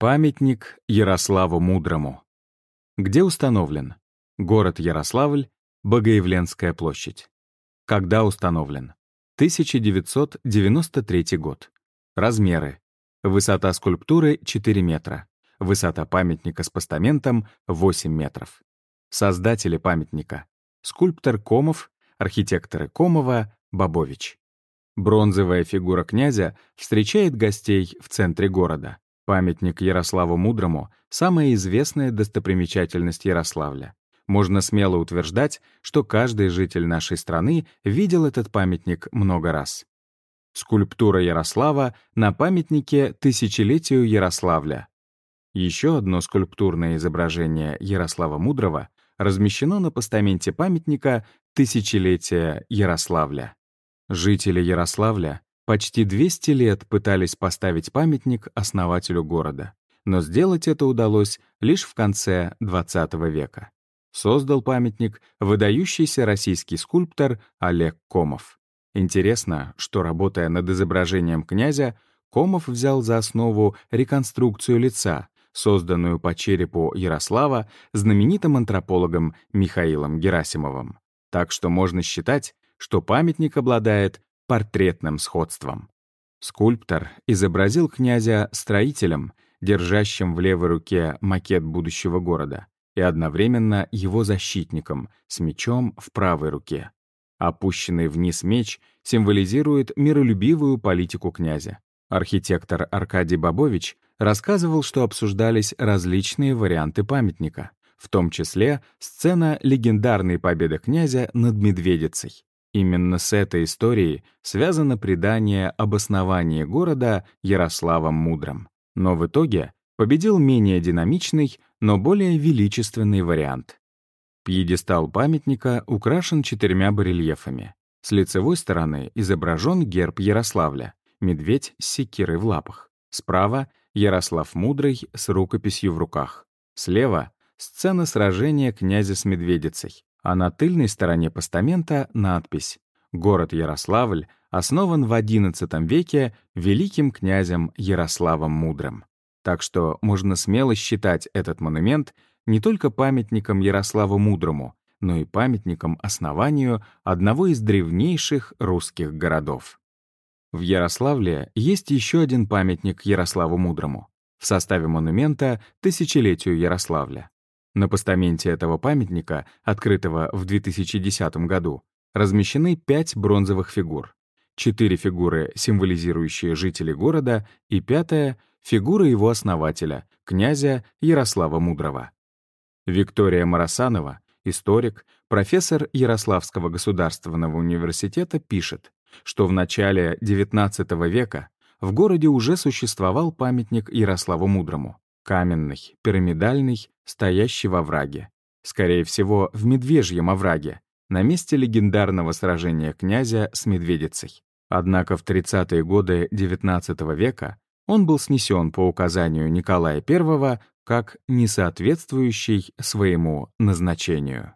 Памятник Ярославу Мудрому. Где установлен? Город Ярославль, Богоявленская площадь. Когда установлен? 1993 год. Размеры. Высота скульптуры — 4 метра. Высота памятника с постаментом — 8 метров. Создатели памятника. Скульптор Комов, архитекторы Комова, Бабович. Бронзовая фигура князя встречает гостей в центре города. Памятник Ярославу Мудрому — самая известная достопримечательность Ярославля. Можно смело утверждать, что каждый житель нашей страны видел этот памятник много раз. Скульптура Ярослава на памятнике тысячелетию Ярославля. Еще одно скульптурное изображение Ярослава Мудрого размещено на постаменте памятника тысячелетия Ярославля. Жители Ярославля Почти 200 лет пытались поставить памятник основателю города, но сделать это удалось лишь в конце XX века. Создал памятник выдающийся российский скульптор Олег Комов. Интересно, что, работая над изображением князя, Комов взял за основу реконструкцию лица, созданную по черепу Ярослава знаменитым антропологом Михаилом Герасимовым. Так что можно считать, что памятник обладает портретным сходством. Скульптор изобразил князя строителем, держащим в левой руке макет будущего города, и одновременно его защитником с мечом в правой руке. Опущенный вниз меч символизирует миролюбивую политику князя. Архитектор Аркадий Бабович рассказывал, что обсуждались различные варианты памятника, в том числе сцена легендарной победы князя над Медведицей. Именно с этой историей связано предание об основании города Ярославом Мудрым. Но в итоге победил менее динамичный, но более величественный вариант. Пьедестал памятника украшен четырьмя барельефами. С лицевой стороны изображен герб Ярославля, медведь с секирой в лапах. Справа — Ярослав Мудрый с рукописью в руках. Слева — сцена сражения князя с медведицей а на тыльной стороне постамента надпись «Город Ярославль основан в XI веке великим князем Ярославом Мудрым». Так что можно смело считать этот монумент не только памятником Ярославу Мудрому, но и памятником основанию одного из древнейших русских городов. В Ярославле есть еще один памятник Ярославу Мудрому в составе монумента Тысячелетию Ярославля. На постаменте этого памятника, открытого в 2010 году, размещены пять бронзовых фигур. Четыре фигуры, символизирующие жителей города, и пятая — фигура его основателя, князя Ярослава Мудрого. Виктория Марасанова, историк, профессор Ярославского государственного университета, пишет, что в начале XIX века в городе уже существовал памятник Ярославу Мудрому. Каменный, пирамидальный, стоящий во враге. Скорее всего, в Медвежьем овраге, на месте легендарного сражения князя с Медведицей. Однако в 30-е годы XIX века он был снесен по указанию Николая I как несоответствующий своему назначению.